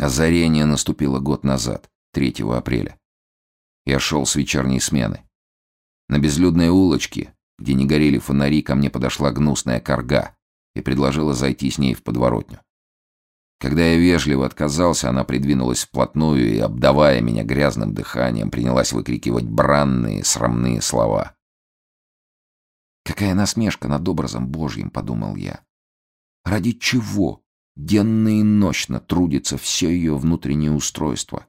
Озарение наступило год назад, 3 апреля. Я шел с вечерней смены. На безлюдной улочке, где не горели фонари, ко мне подошла гнусная корга и предложила зайти с ней в подворотню. Когда я вежливо отказался, она придвинулась вплотную и, обдавая меня грязным дыханием, принялась выкрикивать бранные, срамные слова. «Какая насмешка над образом Божьим», — подумал я. «Ради чего денно и ночно трудится все ее внутреннее устройство?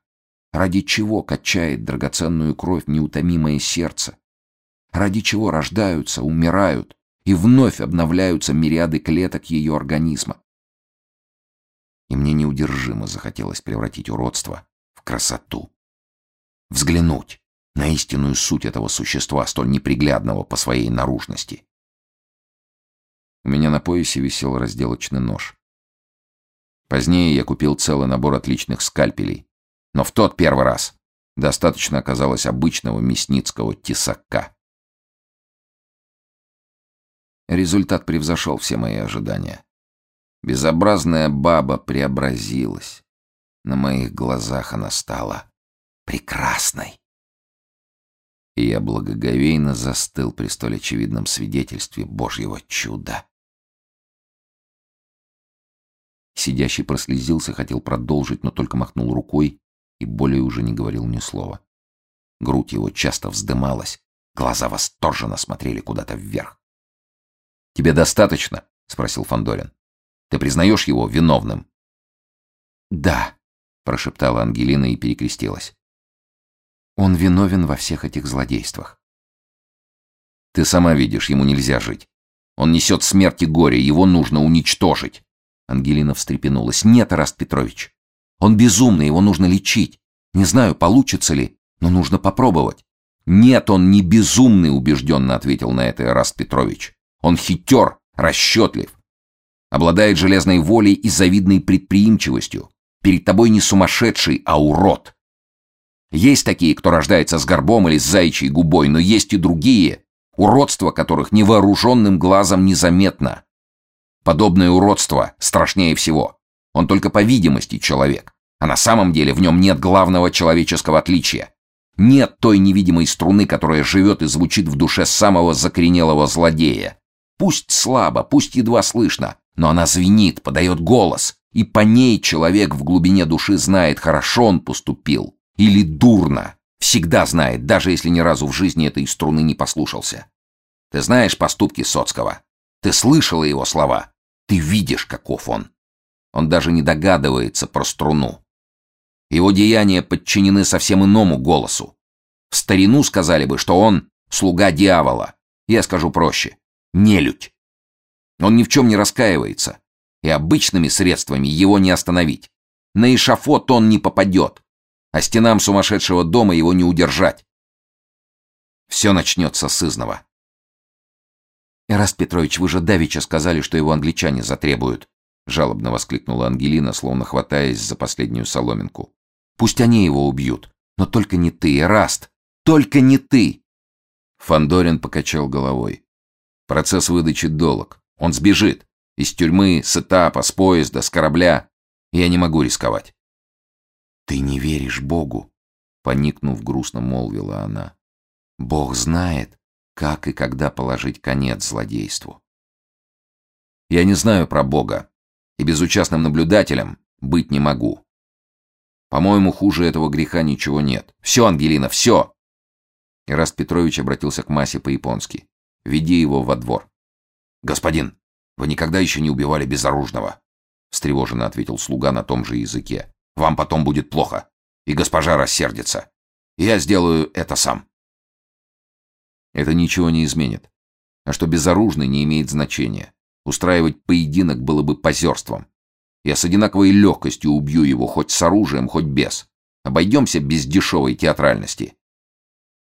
Ради чего качает драгоценную кровь неутомимое сердце? Ради чего рождаются, умирают и вновь обновляются мириады клеток ее организма? и мне неудержимо захотелось превратить уродство в красоту. Взглянуть на истинную суть этого существа, столь неприглядного по своей наружности. У меня на поясе висел разделочный нож. Позднее я купил целый набор отличных скальпелей, но в тот первый раз достаточно оказалось обычного мясницкого тесака. Результат превзошел все мои ожидания. Безобразная баба преобразилась. На моих глазах она стала прекрасной. И я благоговейно застыл при столь очевидном свидетельстве Божьего чуда. Сидящий прослезился, хотел продолжить, но только махнул рукой и более уже не говорил ни слова. Грудь его часто вздымалась, глаза восторженно смотрели куда-то вверх. «Тебе достаточно?» — спросил Фандорин. Ты признаешь его виновным?» «Да», — прошептала Ангелина и перекрестилась. «Он виновен во всех этих злодействах». «Ты сама видишь, ему нельзя жить. Он несет смерть и горе, его нужно уничтожить». Ангелина встрепенулась. «Нет, Раст Петрович. Он безумный, его нужно лечить. Не знаю, получится ли, но нужно попробовать». «Нет, он не безумный», — убежденно ответил на это Раст Петрович. «Он хитер, расчетлив обладает железной волей и завидной предприимчивостью. Перед тобой не сумасшедший, а урод. Есть такие, кто рождается с горбом или с заячьей губой, но есть и другие, уродство которых невооруженным глазом незаметно. Подобное уродство страшнее всего. Он только по видимости человек, а на самом деле в нем нет главного человеческого отличия. Нет той невидимой струны, которая живет и звучит в душе самого закоренелого злодея. Пусть слабо, пусть едва слышно, но она звенит, подает голос, и по ней человек в глубине души знает, хорошо он поступил или дурно. Всегда знает, даже если ни разу в жизни этой струны не послушался. Ты знаешь поступки Соцкого. Ты слышала его слова. Ты видишь, каков он. Он даже не догадывается про струну. Его деяния подчинены совсем иному голосу. В старину сказали бы, что он слуга дьявола. Я скажу проще. Нелюдь. Он ни в чем не раскаивается, и обычными средствами его не остановить. На эшафот он не попадет, а стенам сумасшедшего дома его не удержать. Все начнется с изного. «Эраст Петрович, вы же давеча сказали, что его англичане затребуют», жалобно воскликнула Ангелина, словно хватаясь за последнюю соломинку. «Пусть они его убьют, но только не ты, Эраст, только не ты!» Фандорин покачал головой. Процесс выдачи долг. Он сбежит. Из тюрьмы, с этапа, с поезда, с корабля. Я не могу рисковать. «Ты не веришь Богу?» Поникнув, грустно молвила она. «Бог знает, как и когда положить конец злодейству». «Я не знаю про Бога, и безучастным наблюдателем быть не могу. По-моему, хуже этого греха ничего нет. Все, Ангелина, все!» Ираст Петрович обратился к Масе по-японски. «Веди его во двор». «Господин, вы никогда еще не убивали безоружного», — встревоженно ответил слуга на том же языке. «Вам потом будет плохо, и госпожа рассердится. Я сделаю это сам». Это ничего не изменит. А что безоружный не имеет значения. Устраивать поединок было бы позерством. Я с одинаковой легкостью убью его хоть с оружием, хоть без. Обойдемся без дешевой театральности.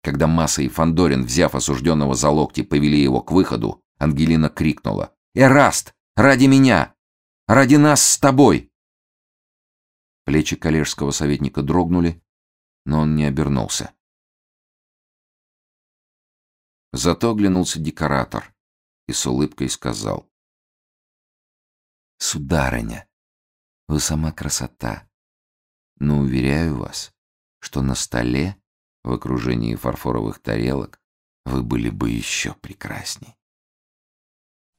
Когда Масса и Фандорин, взяв осужденного за локти, повели его к выходу, Ангелина крикнула. «Эраст! Ради меня! Ради нас с тобой!» Плечи коллежского советника дрогнули, но он не обернулся. Зато оглянулся декоратор и с улыбкой сказал. «Сударыня, вы сама красота. Но уверяю вас, что на столе, в окружении фарфоровых тарелок, вы были бы еще прекрасней.